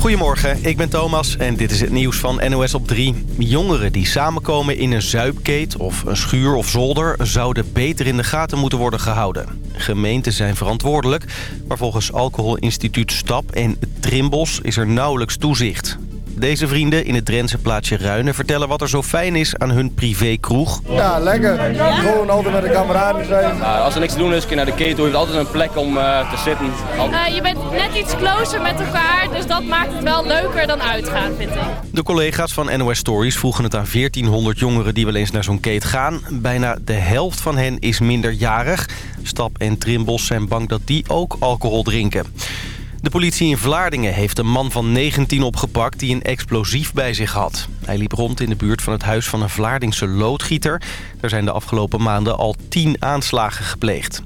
Goedemorgen, ik ben Thomas en dit is het nieuws van NOS op 3. Jongeren die samenkomen in een zuipkeet of een schuur of zolder... zouden beter in de gaten moeten worden gehouden. Gemeenten zijn verantwoordelijk, maar volgens Alcoholinstituut STAP en Trimbos is er nauwelijks toezicht. Deze vrienden in het Drentse plaatsje Ruinen vertellen wat er zo fijn is aan hun privékroeg. Ja, lekker. Gewoon altijd met de kameraden zijn. Nou, als er niks te doen is, kun je naar de ketel. Je hebt altijd een plek om uh, te zitten. Uh, je bent net iets closer met elkaar, dus dat maakt het wel leuker dan uitgaan, vind ik. De collega's van NOS Stories vroegen het aan 1400 jongeren die wel eens naar zo'n keet gaan. Bijna de helft van hen is minderjarig. Stap en Trimbos zijn bang dat die ook alcohol drinken. De politie in Vlaardingen heeft een man van 19 opgepakt die een explosief bij zich had. Hij liep rond in de buurt van het huis van een Vlaardingse loodgieter. Er zijn de afgelopen maanden al 10 aanslagen gepleegd.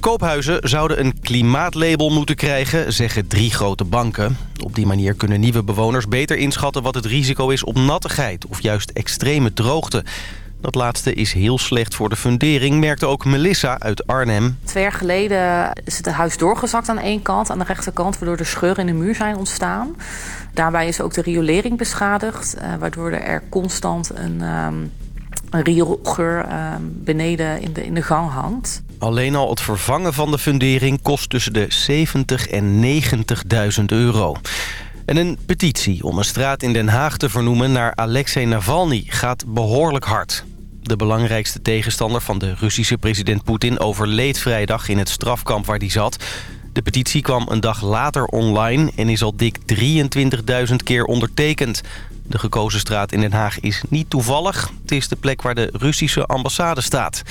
Koophuizen zouden een klimaatlabel moeten krijgen, zeggen drie grote banken. Op die manier kunnen nieuwe bewoners beter inschatten wat het risico is op nattigheid of juist extreme droogte. Dat laatste is heel slecht voor de fundering, merkte ook Melissa uit Arnhem. Twee jaar geleden is het huis doorgezakt aan één kant, aan de rechterkant... waardoor er scheuren in de muur zijn ontstaan. Daarbij is ook de riolering beschadigd, eh, waardoor er constant een, um, een rioolgeur um, beneden in de, in de gang hangt. Alleen al het vervangen van de fundering kost tussen de 70 en 90.000 euro. En een petitie om een straat in Den Haag te vernoemen naar Alexei Navalny gaat behoorlijk hard. De belangrijkste tegenstander van de Russische president Poetin overleed vrijdag in het strafkamp waar hij zat. De petitie kwam een dag later online en is al dik 23.000 keer ondertekend. De gekozen straat in Den Haag is niet toevallig. Het is de plek waar de Russische ambassade staat.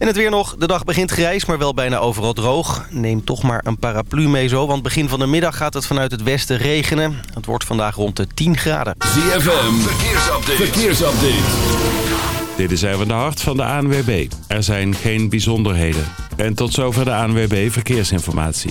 En het weer nog. De dag begint grijs, maar wel bijna overal droog. Neem toch maar een paraplu mee zo, want begin van de middag gaat het vanuit het westen regenen. Het wordt vandaag rond de 10 graden. ZFM, verkeersupdate. verkeersupdate. Dit is even de hart van de ANWB. Er zijn geen bijzonderheden. En tot zover de ANWB Verkeersinformatie.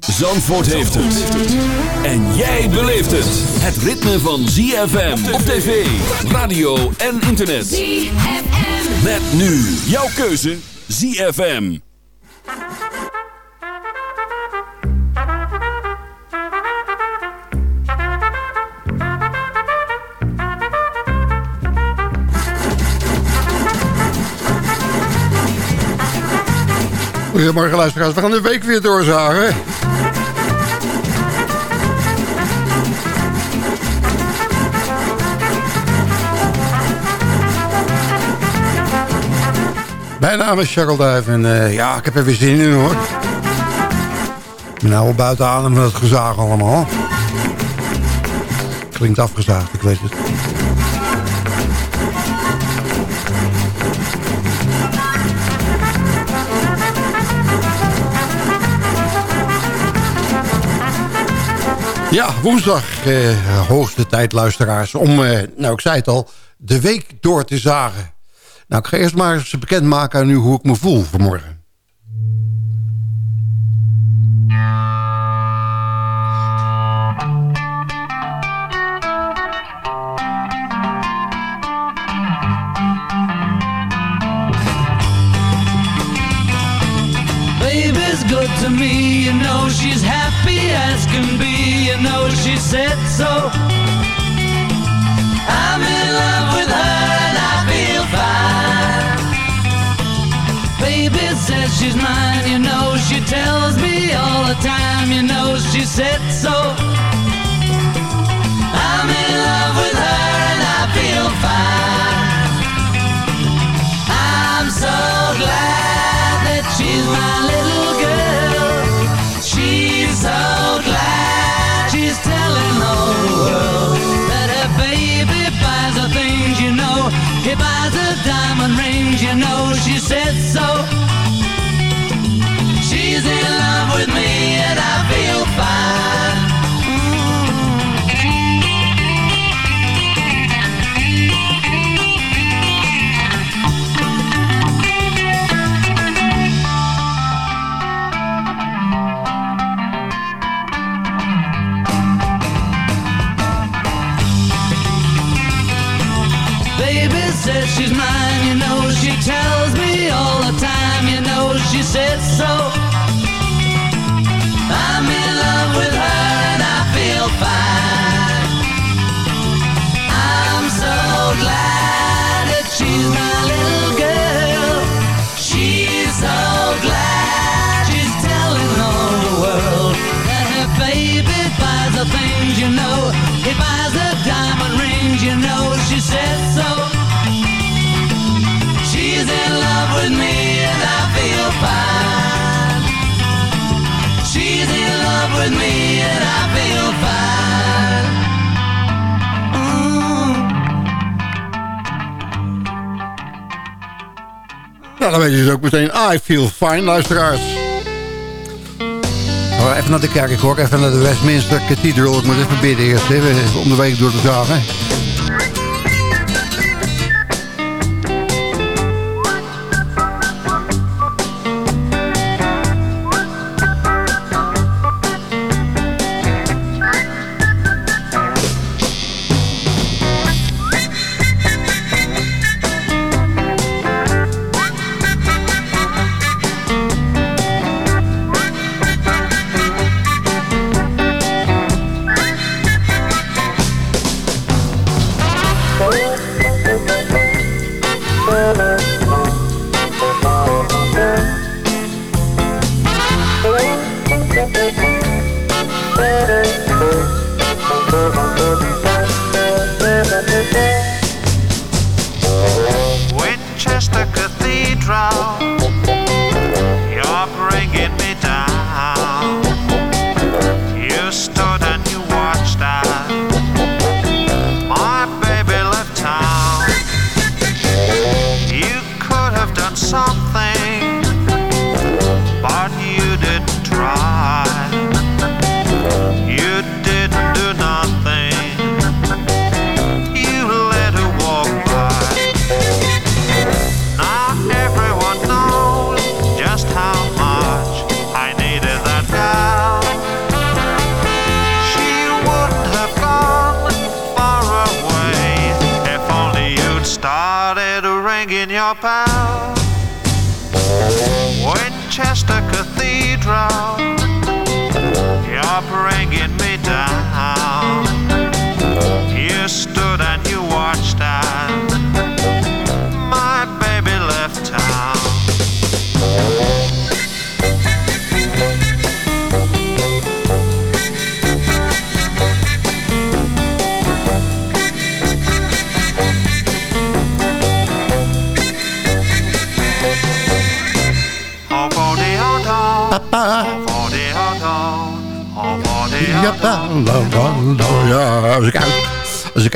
Zandvoort heeft het. En jij beleeft het. Het ritme van ZFM op tv, radio en internet. ZFM. Met nu jouw keuze ZFM. Goedemorgen luisteraars, we gaan de week weer doorzagen. Mijn naam is Charles en uh, ja, ik heb er weer zin in hoor. Ik ben nou buiten adem van het gezaag allemaal. Klinkt afgezaagd, ik weet het. Ja, woensdag, eh, hoogste tijd luisteraars, om, eh, nou ik zei het al, de week door te zagen. Nou, ik ga eerst maar eens bekendmaken aan u hoe ik me voel vanmorgen. Good to me, you know she's happy as can be, you know she said so. I'm in love with her Baby says she's mine, you know she tells me all the time, you know she said so. I'm in love with her and I feel fine. I'm so glad that she's my little girl. She's so glad she's telling all the world that her baby buys her things, you know. He buys her diamond rings, you know. She said so. She's you know. He buys the diamond rings, you know she said so. She's in love with me and I feel fine. She's in love with me and I feel fine. Mm. Nou, dan weet je dus ook meteen I Feel Fine, luisteraars. Even naar de kerk, ik hoor. Even naar de Westminster Cathedral. Ik moet even bidden eerst, hè, om de week door te zagen.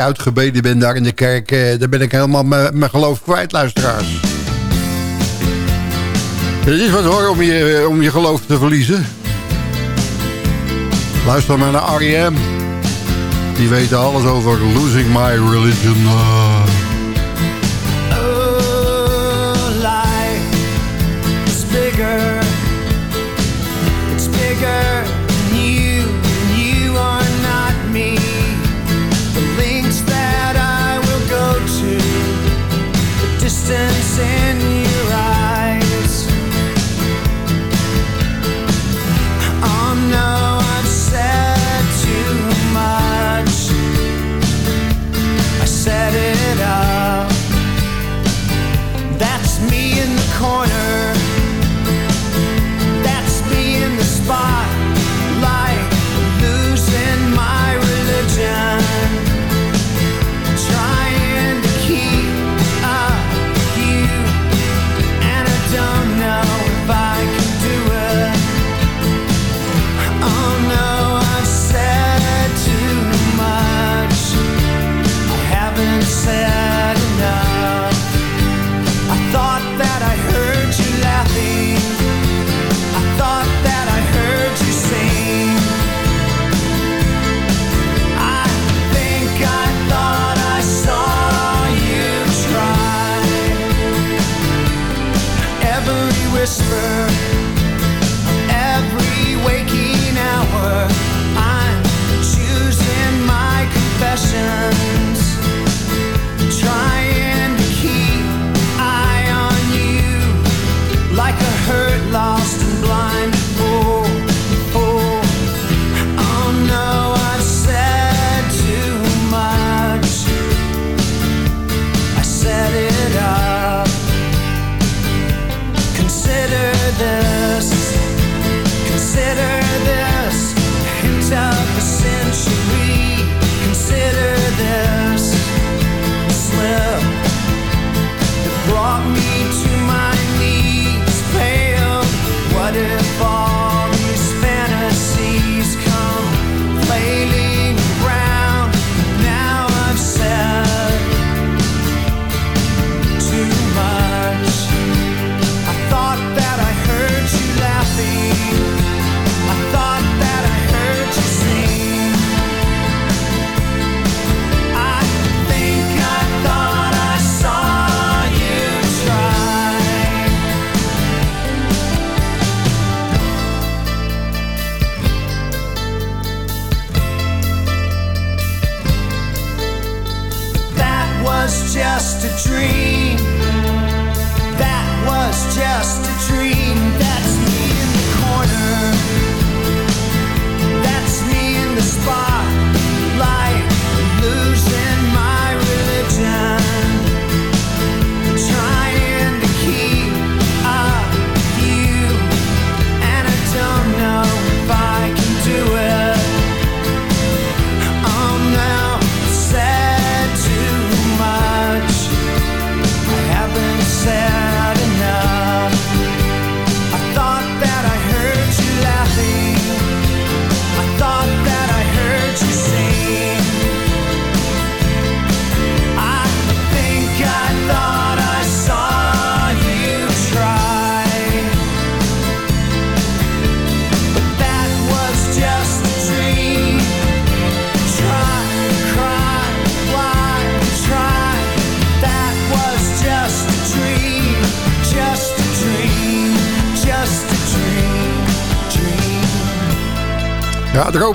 Uitgebeden ben daar in de kerk... Eh, dan ben ik helemaal mijn geloof kwijt, luisteraars. Het is wat hoor, om je, om je geloof te verliezen. Luister maar naar R.E.M. Die weten alles over Losing My Religion.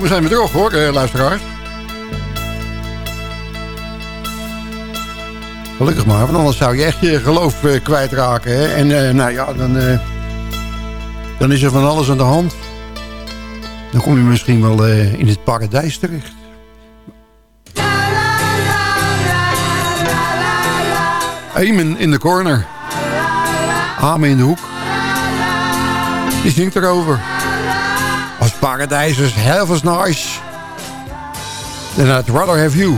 We zijn we terug hoor, eh, luisteraars. Gelukkig maar, want anders zou je echt je geloof eh, kwijtraken. Hè? En eh, nou ja, dan, eh, dan is er van alles aan de hand. Dan kom je misschien wel eh, in het paradijs terecht. Amen in de corner. Amen in de hoek. Die zingt erover. Paradijs is heel nice. Then I'd rather have you.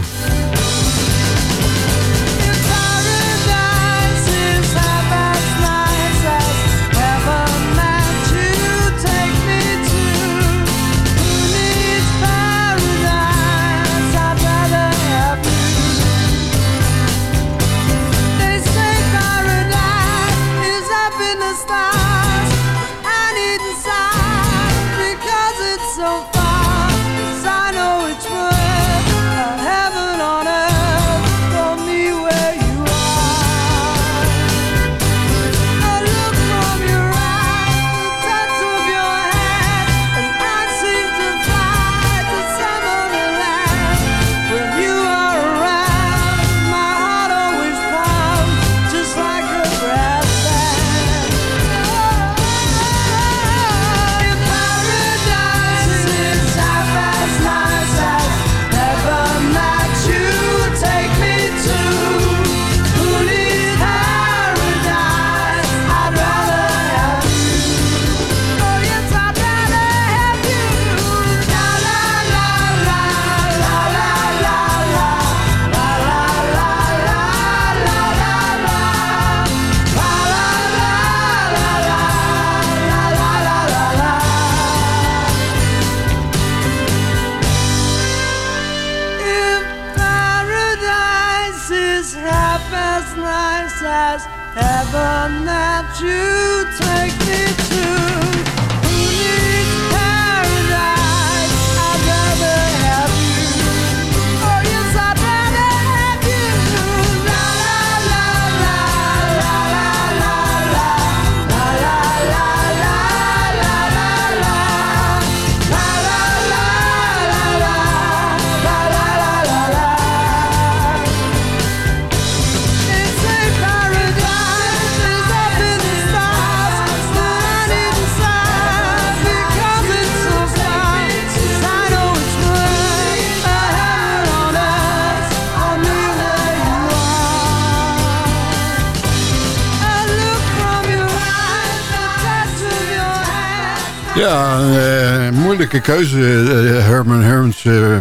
keuze. Eh, eh, Herman Hermans. Eh.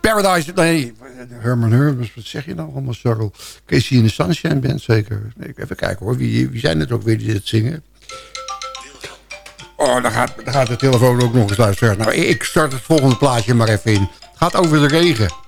Paradise. Nee, Herman Hermans. Wat zeg je nou allemaal, Sarrel? Casey in the Sunshine Band, zeker. Nee, even kijken hoor. Wie, wie zijn het ook weer die dit zingen? Oh, dan gaat, daar gaat de telefoon ook nog eens luisteren. Nou, ik start het volgende plaatje maar even in. Het gaat over de regen.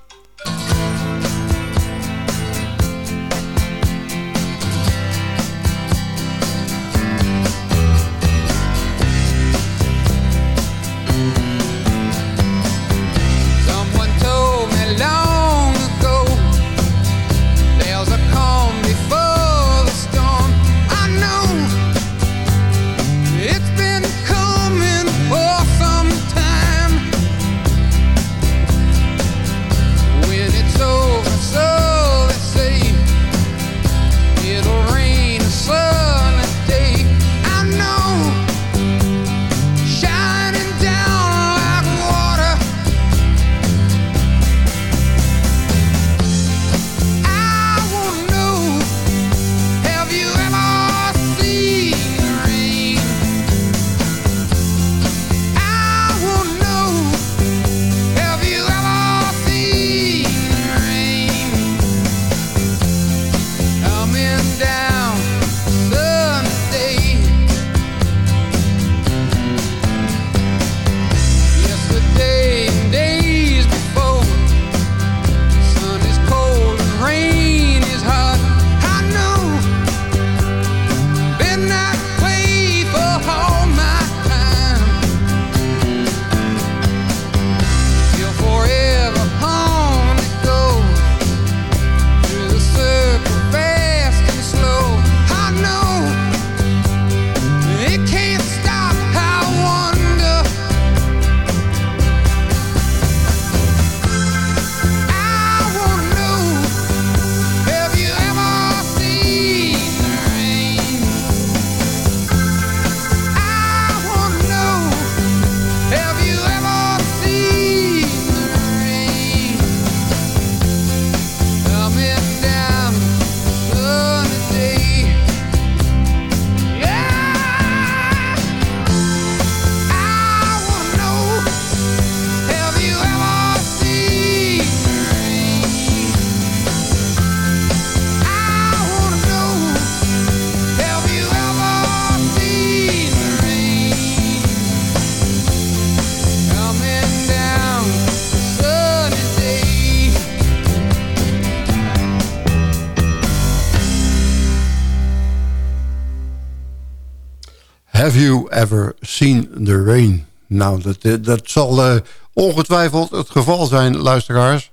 Ever seen the rain? Nou, dat, eh, dat zal uh, ongetwijfeld het geval zijn, luisteraars.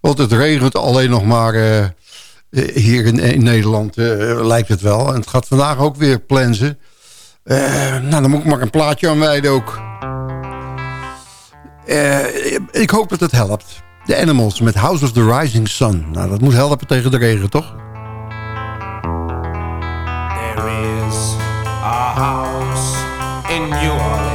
Want het regent alleen nog maar uh, hier in, in Nederland, lijkt het wel. En het gaat vandaag ook weer plensen. nou, dan moet ik maar een plaatje aanwijden ook. ik hoop dat het helpt. The Animals met House of the Rising Sun. Nou, dat moet helpen tegen de regen, toch? There is a house when you are.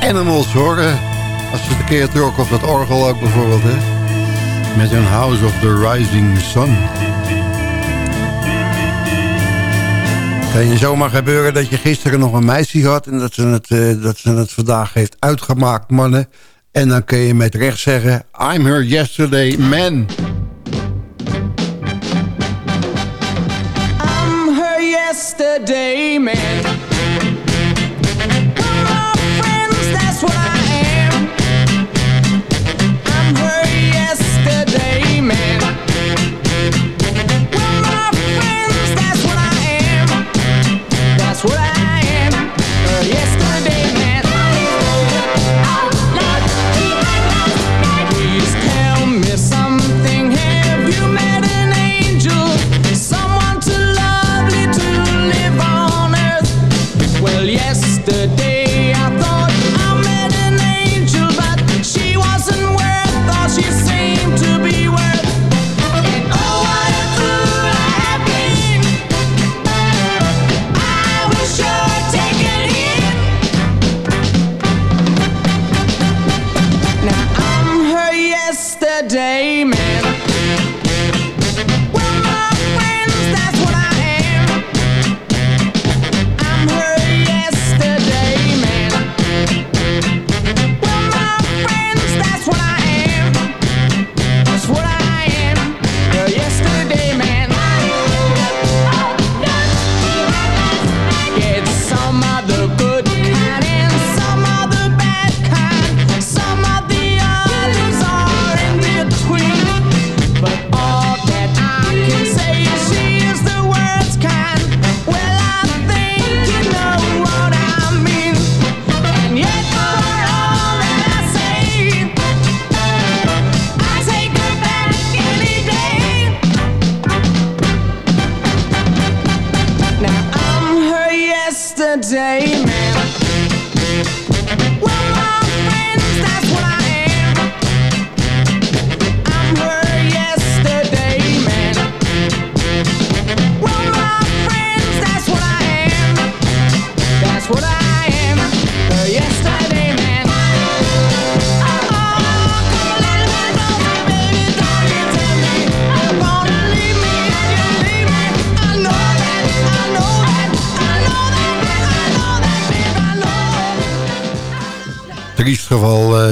Animals hoor. Eh, Als ze een keer trokken op dat orgel ook bijvoorbeeld. Hè? Met hun House of the Rising Sun. Kan je zomaar gebeuren dat je gisteren nog een meisje had... en dat ze het, eh, dat ze het vandaag heeft uitgemaakt, mannen. En dan kun je met recht zeggen... I'm her yesterday man. I'm her yesterday man.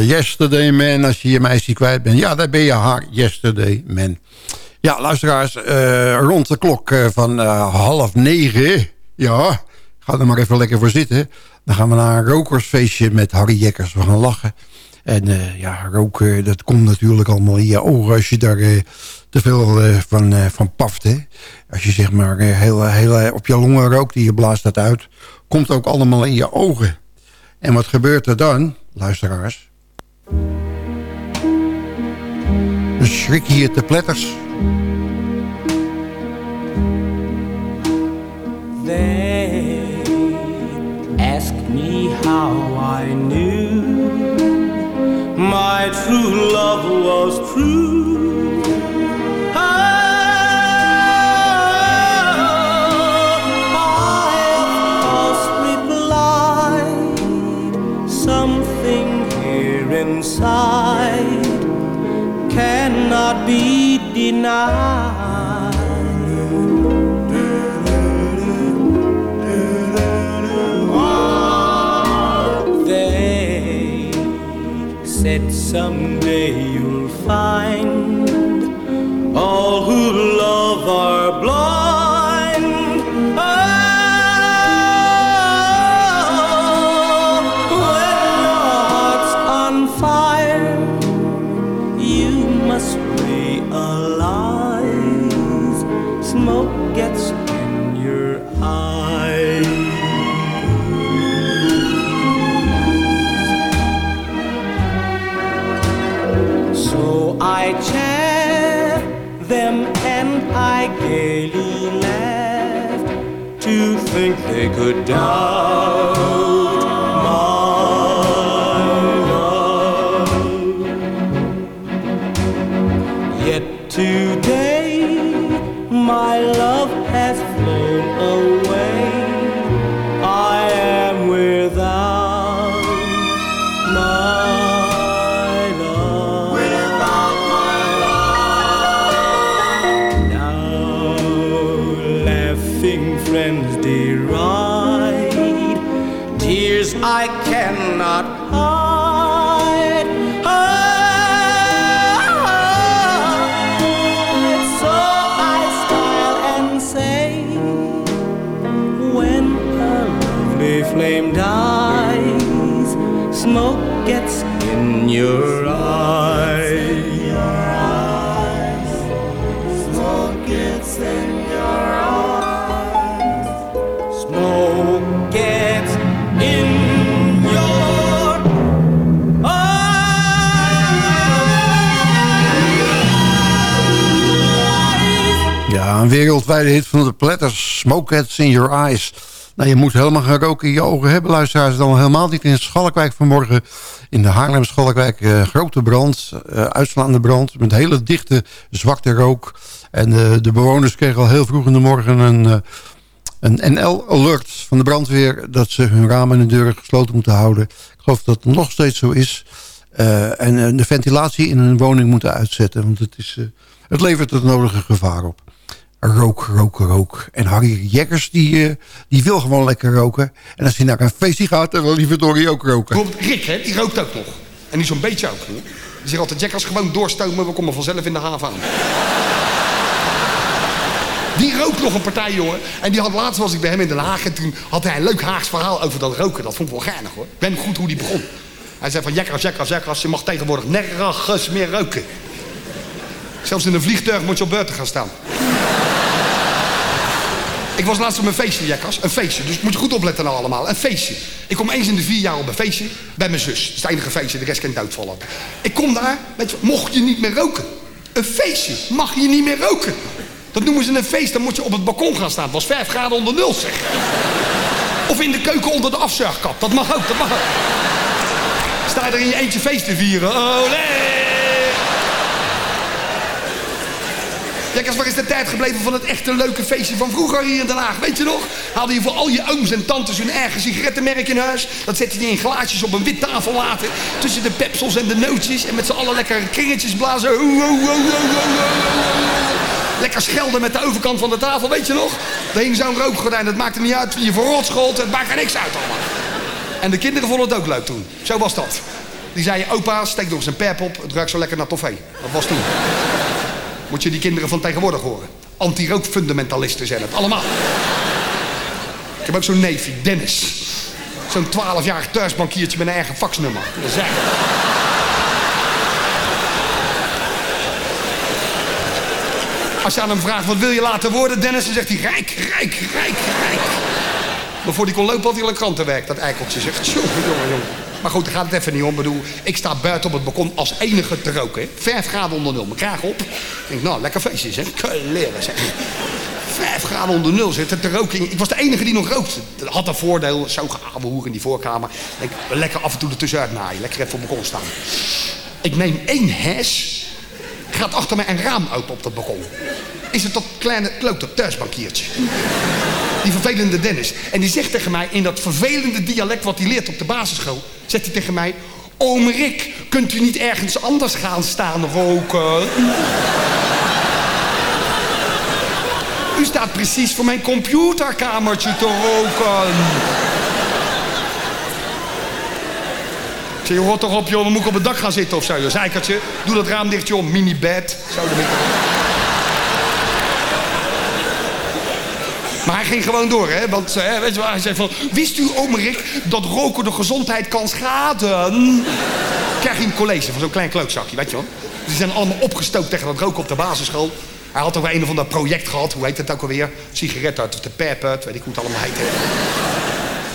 Yesterday Man, als je je meisje kwijt bent. Ja, daar ben je haar, Yesterday Man. Ja, luisteraars, eh, rond de klok eh, van eh, half negen... Ja, ga er maar even lekker voor zitten. Dan gaan we naar een rokersfeestje met Harry Jekkers. We gaan lachen. En ja, roken, dat komt natuurlijk allemaal in je ogen... als je daar te veel van, van paft. Als je zeg maar heel, heel op je longen rookt... en je blaast dat uit... komt ook allemaal in je ogen. En wat gebeurt er dan, luisteraars? Dan schrik je je te pletters. They ask me how I knew my true love was true. Cannot be denied. They said someday Good dog. Wereldwijde hit van de Platters. Smoke Heads in Your Eyes. Nou, je moet helemaal gaan roken in je ogen hebben, luisteraars. Dan helemaal niet in Schalkwijk vanmorgen. In de Haarlem Schalkwijk, eh, grote brand, eh, uitslaande brand. Met hele dichte, zwarte rook. En eh, de bewoners kregen al heel vroeg in de morgen een, een NL-alert van de brandweer... dat ze hun ramen en deuren gesloten moeten houden. Ik geloof dat het nog steeds zo is. En de ventilatie in een woning moeten uitzetten. Want het, is, het levert het nodige gevaar op. Rook, rook, rook. En Harry Jekkers, die, eh, die wil gewoon lekker roken. En als hij naar een feestje gaat, dan wil hij verdorie ook roken. Komt Rick, hè, die rookt ook nog. En niet zo'n beetje ook. Die zegt altijd, als gewoon doorstomen, we komen vanzelf in de haven aan. Die rookt nog een partij, jongen. En die had laatst was ik bij hem in Den Haag. En toen had hij een leuk Haags verhaal over dat roken. Dat vond ik wel geinig, hoor. Ik ben goed hoe die begon. Hij zei van, Jekkers, Jekkers, Jekkers, je mag tegenwoordig nergens meer roken. Zelfs in een vliegtuig moet je op beurten gaan staan. Ik was laatst op een feestje, Jekkers. Een feestje. Dus moet je goed opletten nou allemaal. Een feestje. Ik kom eens in de vier jaar op een feestje. Bij mijn zus. Dat is het enige feestje. De rest kan doodvallen. Ik kom daar. Je, mocht je niet meer roken. Een feestje. Mag je niet meer roken. Dat noemen ze een feest. Dan moet je op het balkon gaan staan. Het was vijf graden onder nul, zeg. Of in de keuken onder de afzuigkap. Dat mag ook, dat mag ook. Sta er in je eentje feest te vieren. Olé! Kijk, waar is de tijd gebleven van het echte leuke feestje van vroeger hier in Den Haag? Weet je nog? Haalde je voor al je ooms en tantes hun eigen sigarettenmerk in huis. Dat zette je in glaasjes op een wit tafel laten. Tussen de pepsels en de nootjes. En met z'n allen lekker kringetjes blazen. Lekker schelden met de overkant van de tafel, weet je nog? Er hing zo'n rookgordijn, dat maakte niet uit. Je verrot schold, het maakt er niks uit allemaal. En de kinderen vonden het ook leuk toen. Zo was dat. Die zeiden, opa, steek nog eens een pep op. Het ruikt zo lekker naar toffee. Dat was toen. Moet je die kinderen van tegenwoordig horen. Anti-rookfundamentalisten zijn het, allemaal. Ik heb ook zo'n neefje, Dennis. Zo'n 12-jarig thuisbankiertje met een eigen faxnummer. Dat is. Als je aan hem vraagt, wat wil je laten worden, Dennis? Dan zegt hij, rijk, rijk, rijk, rijk. Maar voor die kon lopen had hij krantenwerk, dat eikeltje. Zegt, jongen, jongen, jongen. Maar goed, daar gaat het even niet om. Ik bedoel, ik sta buiten op het balkon als enige te roken. hè. Vijf graden onder nul, mijn kraag op. Ik denk, nou, lekker feestje zeg. Leren zeg. Vijf graden onder nul zitten te roken. Ik was de enige die nog rookte. Dat had een voordeel, zo gehaald hoer in die voorkamer. Denk, lekker af en toe ertussenuit naaien. Lekker even op het balkon staan. Ik neem één hes. Gaat achter mij een raam open op dat balkon. Is het dat kleine klote thuisbankiertje. Die vervelende Dennis. En die zegt tegen mij in dat vervelende dialect wat hij leert op de basisschool. Zegt hij tegen mij. Oom Rick, kunt u niet ergens anders gaan staan roken? U staat precies voor mijn computerkamertje te roken. Ik je hoort toch op, joh, dan moet ik op het dak gaan zitten of zo. Zeikertje, doe dat raam dicht, joh, mini-bed. Zo ermee. Maar hij ging gewoon door, hè? Want eh, weet je wel, hij zei van... Wist u, oom dat roken de gezondheid kan schaden? Krijg je een college van zo'n klein klootzakje, weet je wel? Die zijn allemaal opgestookt tegen dat roken op de basisschool. Hij had ook een of ander project gehad. Hoe heet het ook alweer? Sigaret uit de weet ik hoe het allemaal heet. hè.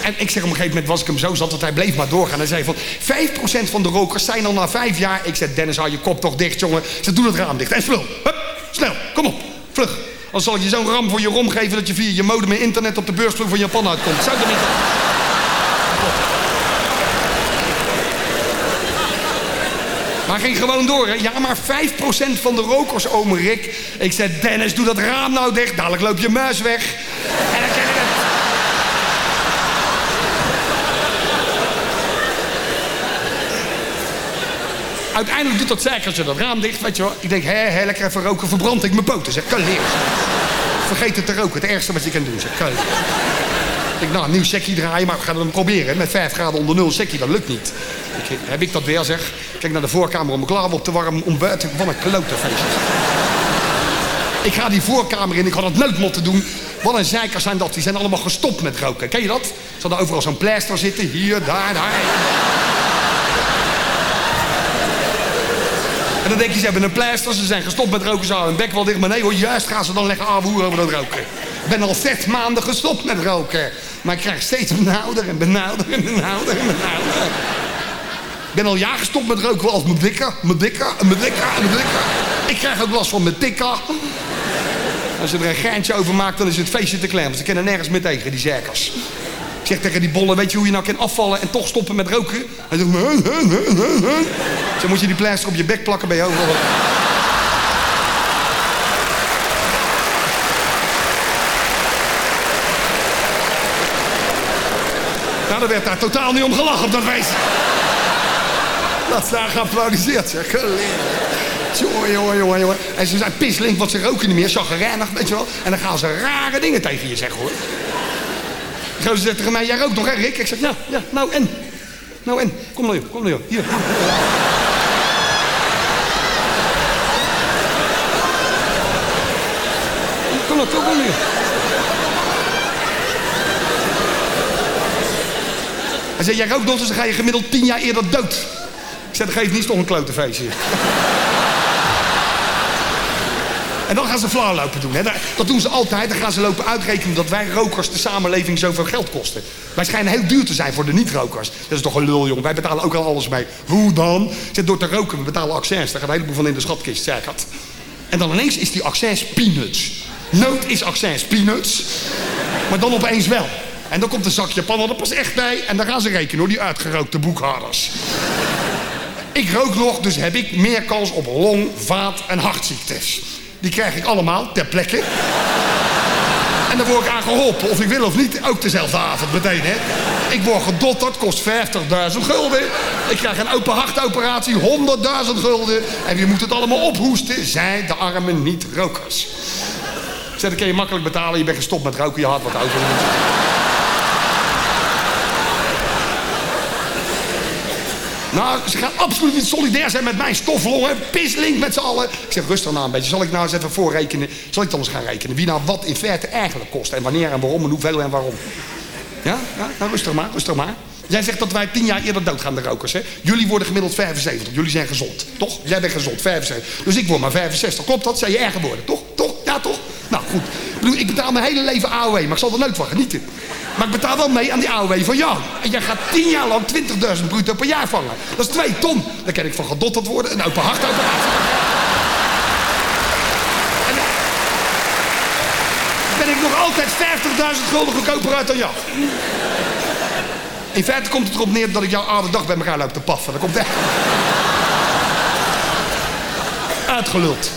En ik zeg op een gegeven moment was ik hem zo zat dat hij bleef maar doorgaan. Hij zei van 5% van de rokers zijn al na vijf jaar. Ik zeg Dennis hou je kop toch dicht jongen. Ze doe het raam dicht. En spul. Hup, snel. Kom op. Vlug. Anders zal ik je zo'n ram voor je rom geven dat je via je modem en internet op de beursvloer van Japan uitkomt. Zou dat niet... Maar ging gewoon door, hè? Ja, maar 5% van de rokers, ome Rick. Ik zei, Dennis, doe dat raam nou dicht. Dadelijk loop je muis weg. En dan krijg je het. Uiteindelijk doet dat zeikertje dat raam dicht, weet je wel. Ik denk, hé, lekker even roken, verbrand ik mijn poten. Zeg, kan leren. Vergeet het te roken, het ergste wat je kan doen. Zeg, kan Ik denk, nou, een nieuw sekkie draaien, maar we gaan het proberen. Met 5 graden onder nul sekkie, dat lukt niet. Ik, heb ik dat weer, zeg. Kijk naar de voorkamer om mijn klaar op te warmen. Om buiten, wat een klote. Ik ga die voorkamer in, ik had het nooit moeten doen. Wat een zeikers zijn dat, die zijn allemaal gestopt met roken. Ken je dat? Ze hadden overal zo'n pleister zitten, hier, daar, daar. En dan denk je, ze hebben een pleister, ze zijn gestopt met roken, ze houden hun bek wel dicht. Maar nee hoor, juist gaan ze dan lekker aanvoeren over dat roken. Ik ben al zes maanden gestopt met roken. Maar ik krijg steeds benauwder en benauwder en benauwder en benauwder. Ik ben al jaar gestopt met roken als mijn dikker, mijn dikker, mijn dikker, mijn dikker. Ik krijg ook last van mijn dikker. Als je er een geintje over maakt, dan is het feestje te klein. Want ze kennen nergens meer tegen, die zerkers. Ik zeg tegen die bollen, weet je hoe je nou kan afvallen en toch stoppen met roken? Hij zegt, "Huh, huh, huh, huh, huh." Zo moet je die pleister op je bek plakken bij je overal. Nou, er werd daar totaal niet om gelachen op dat feest. Dat is daar geapplaudiseerd, zeg. Jongen, jongen, jongen, jongen. En ze zijn pislink, want ze roken niet meer. Chagrijnig, weet je wel. En dan gaan ze rare dingen tegen je zeggen, hoor. Gozer zegt tegen mij, jij rookt nog, hè, Rick? Ik zeg, ja, nou en? Nou en? Kom nou, joh, kom nou, joh. Hier. Kom nou, kom nou. Hij zei, jij rookt nog, dus dan ga je gemiddeld tien jaar eerder dood. Ik zeg, dat geeft niet, toch een klote feestje. En dan gaan ze flauw lopen doen. Hè. Dat- doen ze altijd. Dan gaan ze lopen uitrekenen dat wij rokers de samenleving zoveel geld kosten. Wij schijnen heel duur te zijn voor de niet-rokers. Dat is toch een lul, jongen. Wij betalen ook al alles mee. Hoe dan? Zit door te roken. We betalen accents. Daar gaat een heleboel van in de schatkist, zeg ik. En dan ineens is die accents peanuts. Nood is accents peanuts. Maar dan opeens wel. En dan komt een zak Japaner er pas echt bij. En dan gaan ze rekenen hoor, die uitgerookte boekhouders. Ik rook nog, dus heb ik meer kans op long, vaat en hartziektes. Die krijg ik allemaal ter plekke. En dan word ik aan geholpen, of ik wil of niet, ook dezelfde avond meteen, hè. Ik word gedotterd, kost 50.000 gulden. Ik krijg een open hartoperatie, 100.000 gulden. En wie moet het allemaal ophoesten? Zij, de arme niet-rokers. Ik zeg, dat je makkelijk betalen, je bent gestopt met roken, je had wat over. Nou, ze gaan absoluut niet solidair zijn met mijn stoflongen. Pislink met z'n allen. Ik zeg, rustig nou een beetje. Zal ik nou eens even voorrekenen? Zal ik dan eens gaan rekenen? Wie nou wat in feite eigenlijk kost. En wanneer en waarom en hoeveel en waarom. Ja? ja? Nou, rustig maar, rustig maar. Jij zegt dat wij tien jaar eerder doodgaan, de rokers. Hè? Jullie worden gemiddeld 75. Jullie zijn gezond. Toch? Jij bent gezond, 75. Dus ik word maar 65. Klopt dat? Zijn je erger worden? Toch? Toch? Ja, toch? Nou, goed. Ik, bedoel, ik betaal mijn hele leven AOW. Maar ik zal er nooit van genieten. Maar ik betaal wel mee aan die AOW van jou. En jij gaat tien jaar lang 20.000 bruto per jaar vangen. Dat is twee ton. Daar kan ik van gedotterd worden. Een open hartoperatie. En dan ben ik nog altijd 50.000 gulden goedkoper uit dan jou. In feite komt het erop neer dat ik jouw oude dag bij elkaar loop te paffen. Dat komt echt... Uitgeluld.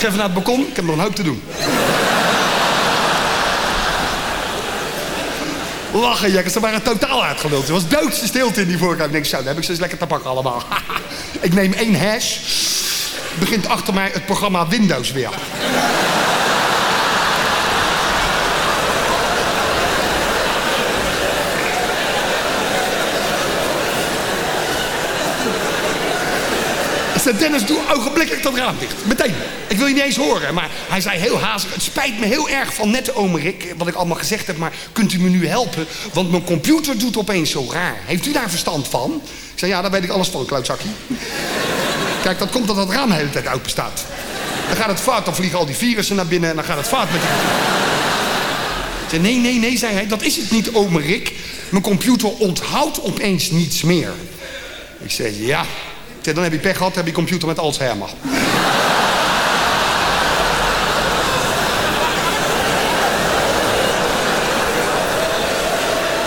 Ik ga even naar het balkon. Ik heb nog een hoop te doen. Lachen, jekkers. Ze waren totaal uitgeluld. Er was doodse stilte in die voorkamer. Ik denk, zo, dan heb ik ze eens lekker te pakken allemaal. ik neem één hash. Begint achter mij het programma Windows weer. Dennis, doe ogenblikkelijk dat raam dicht. Meteen. Ik wil je niet eens horen. Maar hij zei heel hazig, het spijt me heel erg van net, omerik, wat ik allemaal gezegd heb, maar kunt u me nu helpen? Want mijn computer doet opeens zo raar. Heeft u daar verstand van? Ik zei, ja, daar weet ik alles van, klootzakje. Kijk, dat komt omdat dat raam de hele tijd open staat. Dan gaat het fout, dan vliegen al die virussen naar binnen en dan gaat het fout met die... Nee, nee, nee, zei hij, dat is het niet, omerik. Mijn computer onthoudt opeens niets meer. Ik zei, ja. Dan heb je pech gehad, heb je computer met Alzheimer.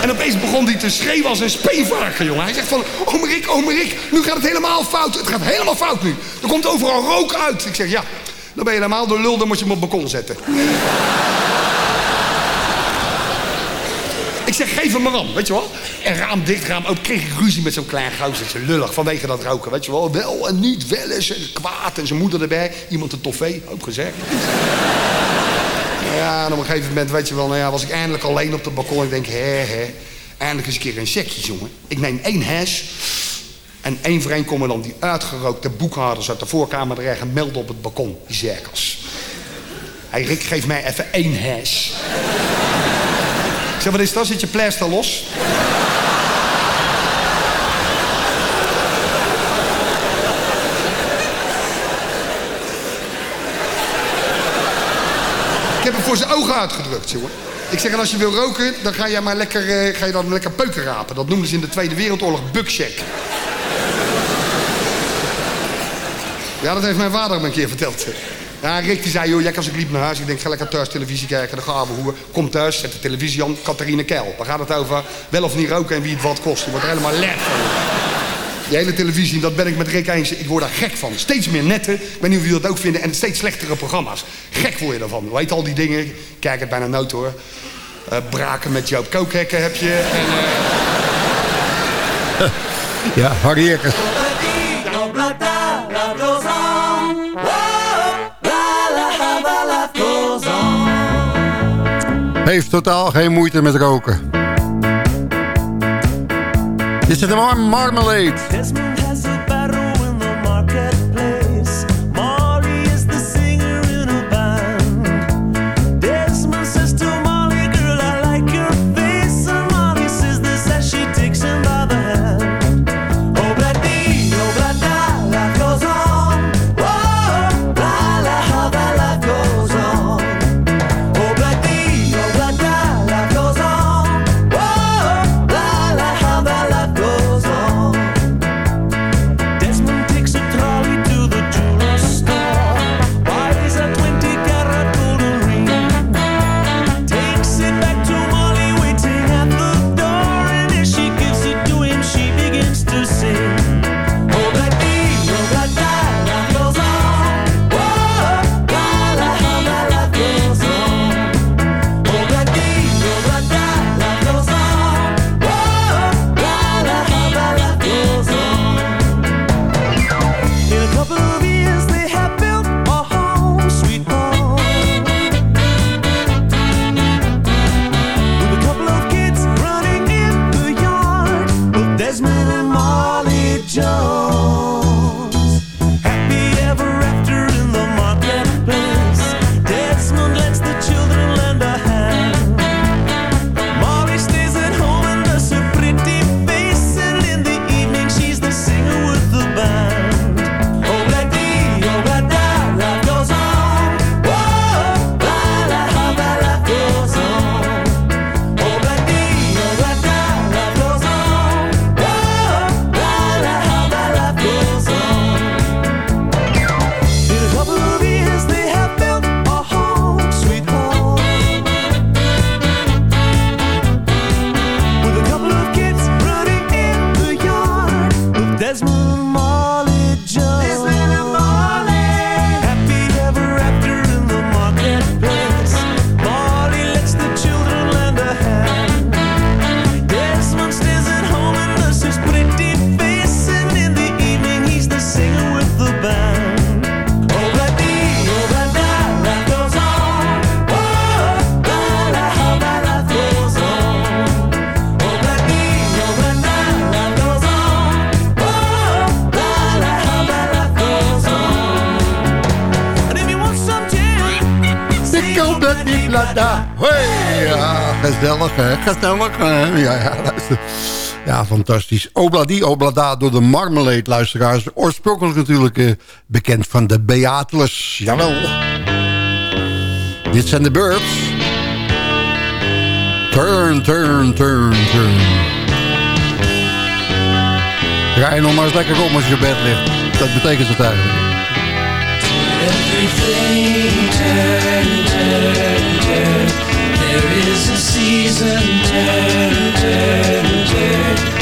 En opeens begon hij te schreeuwen als een speenvarken, jongen. Hij zegt van, oh Rick, oh nu gaat het helemaal fout. Het gaat helemaal fout nu. Er komt overal rook uit. Ik zeg, ja, dan ben je helemaal de lul, dan moet je hem op het balkon zetten. Ik zeg, geef hem maar aan, weet je wel. En raam dicht, raam open. Kreeg ik ruzie met zo'n klein gozertje. Lullig, vanwege dat roken, weet je wel. Wel en niet, wel eens, en kwaad. En zijn moeder erbij. Iemand een toffee, ook gezegd. Nou ja, en op een gegeven moment, weet je wel, nou ja, was ik eindelijk alleen op het balkon. Ik denk, hè, hè. Eindelijk eens een keer een sekje, jongen. Ik neem één hash. En één voor één komen dan die uitgerookte boekhouders uit de voorkamer terecht en melden op het balkon. Die zerkers. Hij Rick, geef mij even één hash. Zeg, wat is dat? Zit je pleister los? Ik heb hem voor zijn ogen uitgedrukt, jongen. Ik zeg, en als je wil roken, dan ga je, maar lekker, eh, ga je dan lekker peuken rapen. Dat noemden ze in de Tweede Wereldoorlog buckcheck. Ja, dat heeft mijn vader me een keer verteld. Ja, Rick die zei, joh, jij als ik liep naar huis. Ik denk, ga lekker thuis televisie kijken. Dan gaan we hoe. Kom thuis, zet de televisie aan. Catharine Keil. Waar gaat het over? Wel of niet roken en wie het wat kost. Je wordt er helemaal lek van. Die hele televisie, dat ben ik met Rick eens. Ik word daar gek van. Steeds meer netten. Ik weet niet of jullie dat ook vinden. En steeds slechtere programma's. Gek word je ervan. Weet al die dingen. Ik Kijk het bijna nooit hoor. Eh, braken met Joop Kookhekken heb je. En, eh, Ja, Harry Heeft totaal geen moeite met roken. Dit is mar Marmalade. Obladi Oblada door de Marmalade luisteraars. Oorspronkelijk natuurlijk eh, bekend van de Beatles. Jawel. Dit zijn de Birds. Turn, turn, turn, turn. Rij nog maar eens lekker om als je bed ligt. Dat betekent het eigenlijk. Everything turn, turn, turn. There is a season, turn, turn, turn.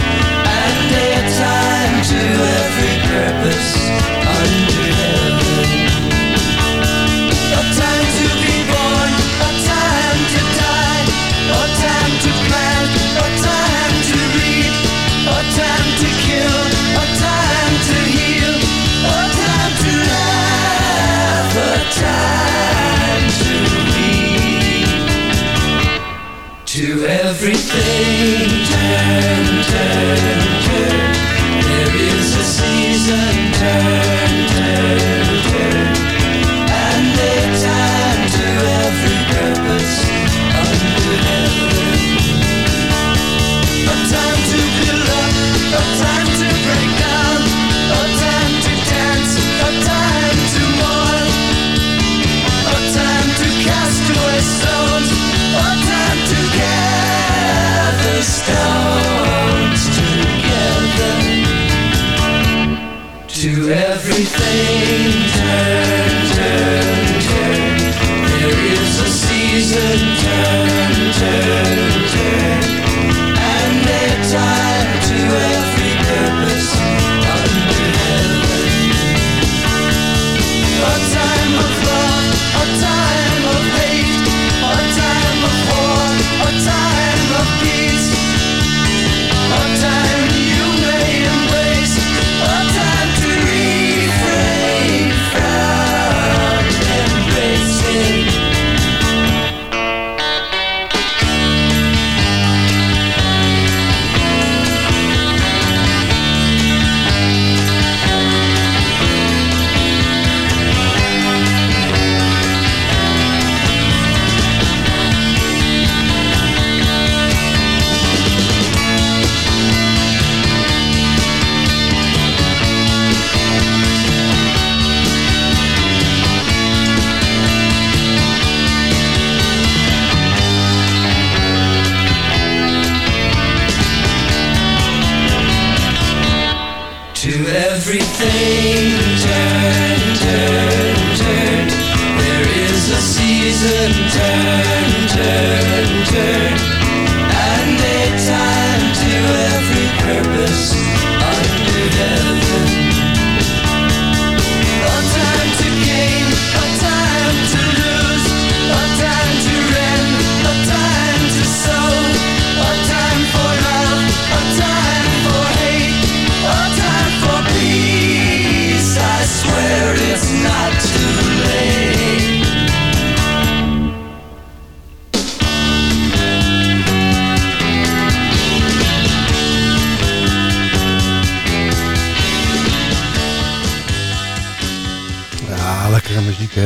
everything. uncertain time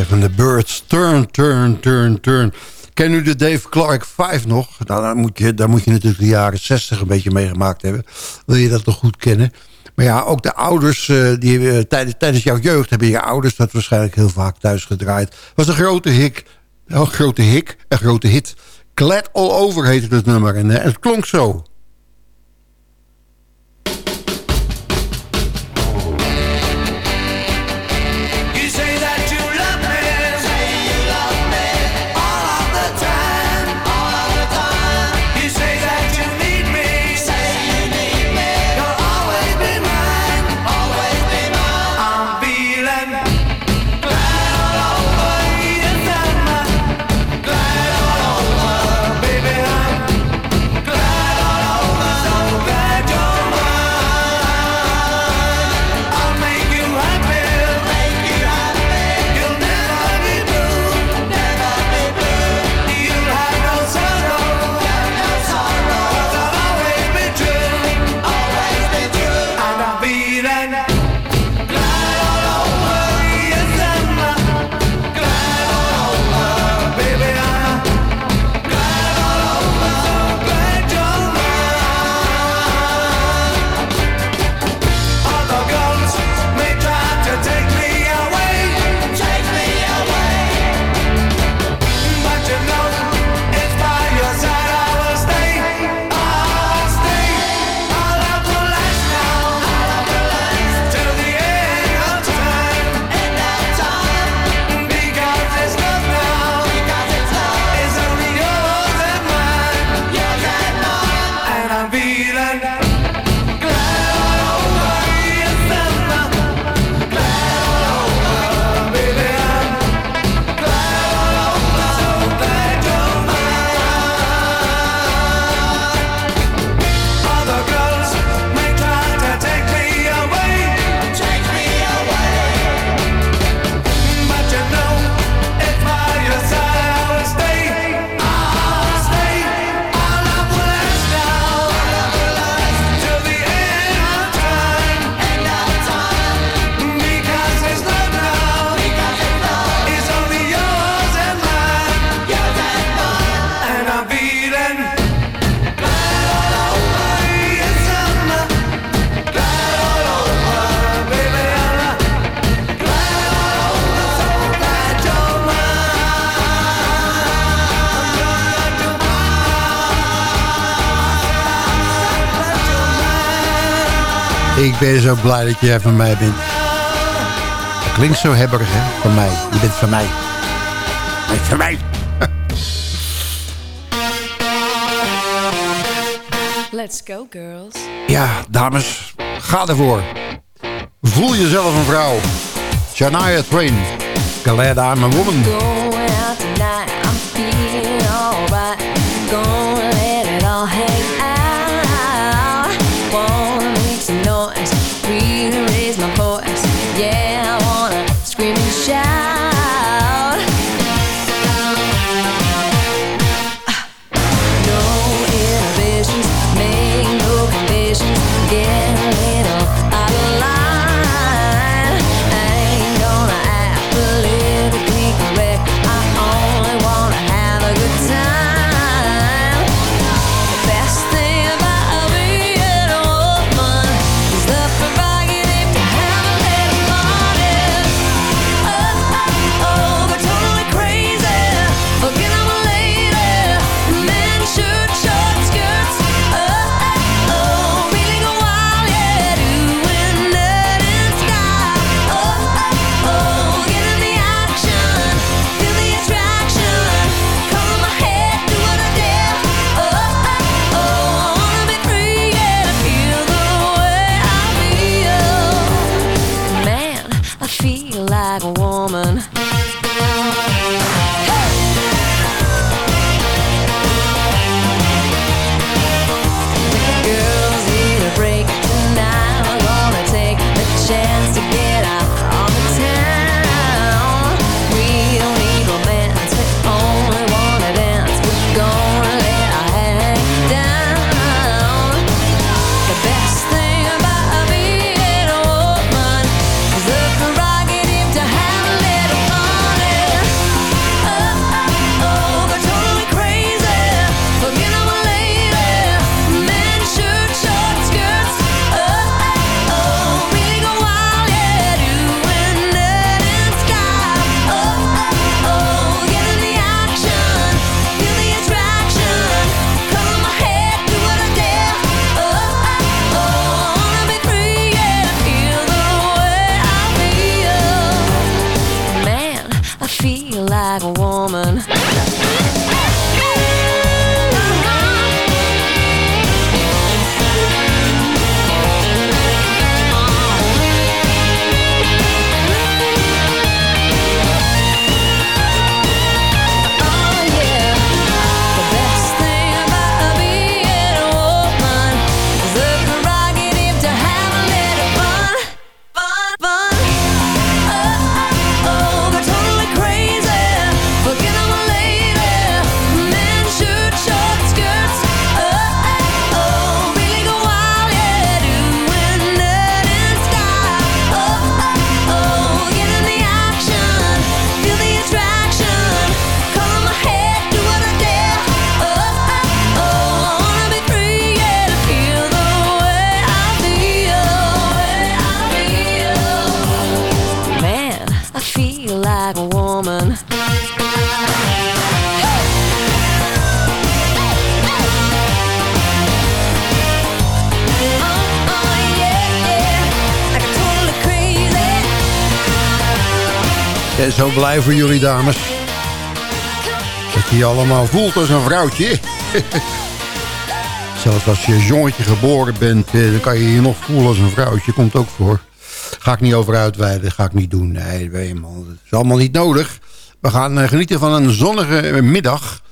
van de Birds. Turn, turn, turn, turn. Ken u de Dave Clark 5 nog? Nou, daar moet, je, daar moet je natuurlijk de jaren 60 een beetje meegemaakt hebben. Wil je dat nog goed kennen? Maar ja, ook de ouders, eh, die, eh, tijdens, tijdens jouw jeugd hebben je ouders dat waarschijnlijk heel vaak thuis gedraaid. was een grote hik, een grote hik, een grote hit. Klet All Over heette het nummer en eh, het klonk zo. Ik ben zo blij dat jij van mij bent. Klinkt zo hebberig, hè? Van mij. Je bent van mij. Je bent van mij. Let's go, girls. Ja, dames. Ga ervoor. Voel jezelf een vrouw. Shania Twain. Glad I'm a woman. En zo blijven jullie dames. Dat je je allemaal voelt als een vrouwtje. Zelfs als je jongetje geboren bent, eh, dan kan je je nog voelen als een vrouwtje. Komt ook voor. Ga ik niet over uitweiden, ga ik niet doen. Nee, dat is allemaal niet nodig. We gaan eh, genieten van een zonnige eh, middag.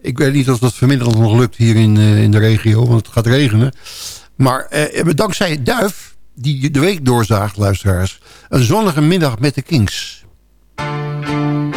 Ik weet niet of dat vanmiddag nog lukt hier in, in de regio, want het gaat regenen. Maar eh, dankzij Duif, die de week doorzaagt, luisteraars... een zonnige middag met de Kings... Música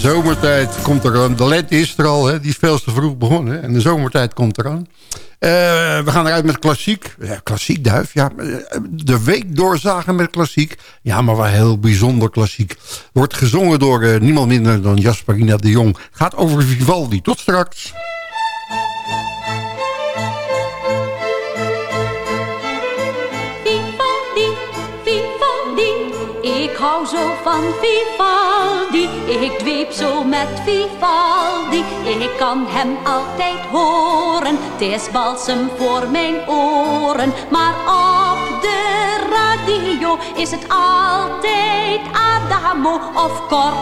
zomertijd komt eraan. De lente is er al, hè? die is veel te vroeg begonnen. En de zomertijd komt eraan. Eh, we gaan eruit met klassiek. Ja, klassiek duif, ja. eh, De week doorzagen met klassiek. Ja, maar wel heel bijzonder klassiek. Wordt gezongen door eh, niemand minder dan Jasperina de Jong. Gaat over Vivaldi. Tot straks. Vivaldi, Vivaldi, ik hou zo van Vivaldi. Ik dweep zo met Vivaldi, ik kan hem altijd horen. Het is balsem voor mijn oren, maar op de radio is het altijd Adamo of Cor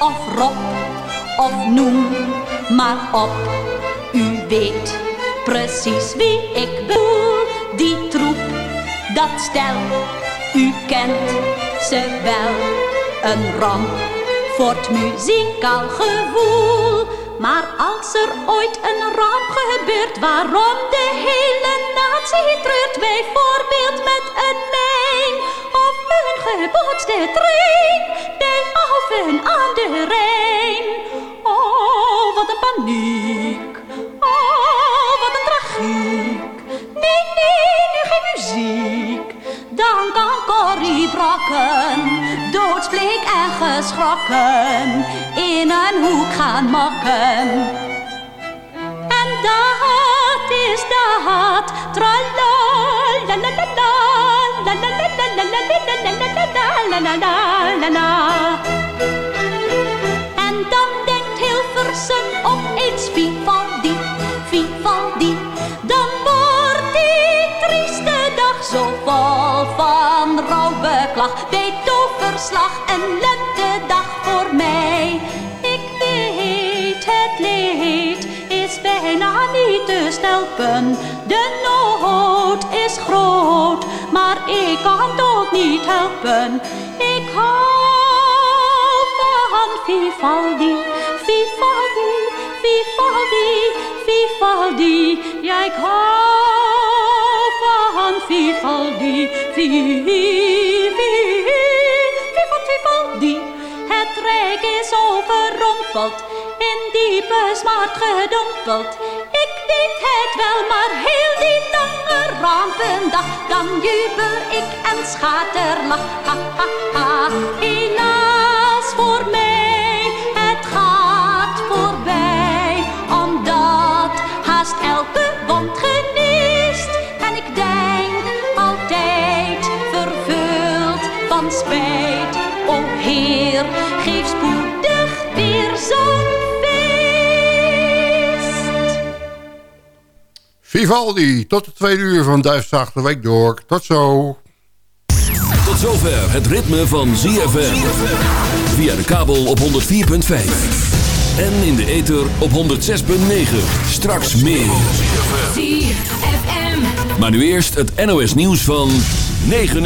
of Rob of noem maar op. U weet precies wie ik bedoel, die troep dat stel, u kent ze wel. Een ramp het muzikaal gevoel. Maar als er ooit een ramp gebeurt waarom de hele natie treurt, bijvoorbeeld met een mijn of een gebootste trein bij Alphen aan de Rijn. Oh, wat een paniek. Oh, wat een tragiek. Nee, nu geen muziek. Dan kan Corrie Brakken, doodsbleek en geschrokken, in een hoek gaan makken. En dat is dat, tralala, la la la la, la la la la la la la la la la la la rouwbeklag. Beethovenslag een lentedag voor mij. Ik weet het leed is bijna niet te stelpen. De nood is groot, maar ik kan toch niet helpen. Ik hou van Vivaldi, Vivaldi, Vivaldi, Vivaldi. Ja, ik hou van Vivaldi, Vi- Vi- Vivaldi, in diepe smart gedompeld. Ik weet het wel, maar heel die lange rampendag, dan jubel ik en schaterlach. Ha, ha, ha. Helaas voor mij, Vivaldi, tot de tweede uur van Duifzaag de Week door. Tot zo. Tot zover het ritme van ZFM. Via de kabel op 104.5. En in de ether op 106.9. Straks meer. ZFM. Maar nu eerst het NOS nieuws van 9 uur.